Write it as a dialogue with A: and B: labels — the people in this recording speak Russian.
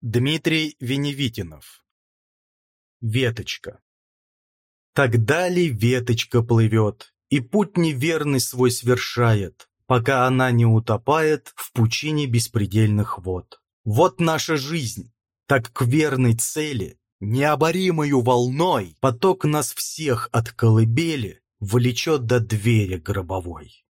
A: Дмитрий Веневитинов Веточка Тогда ли веточка плывет, и путь неверный свой свершает, пока она не утопает в пучине беспредельных вод. Вот наша жизнь, так к верной цели, необоримою волной, поток нас всех от колыбели влечет до двери гробовой.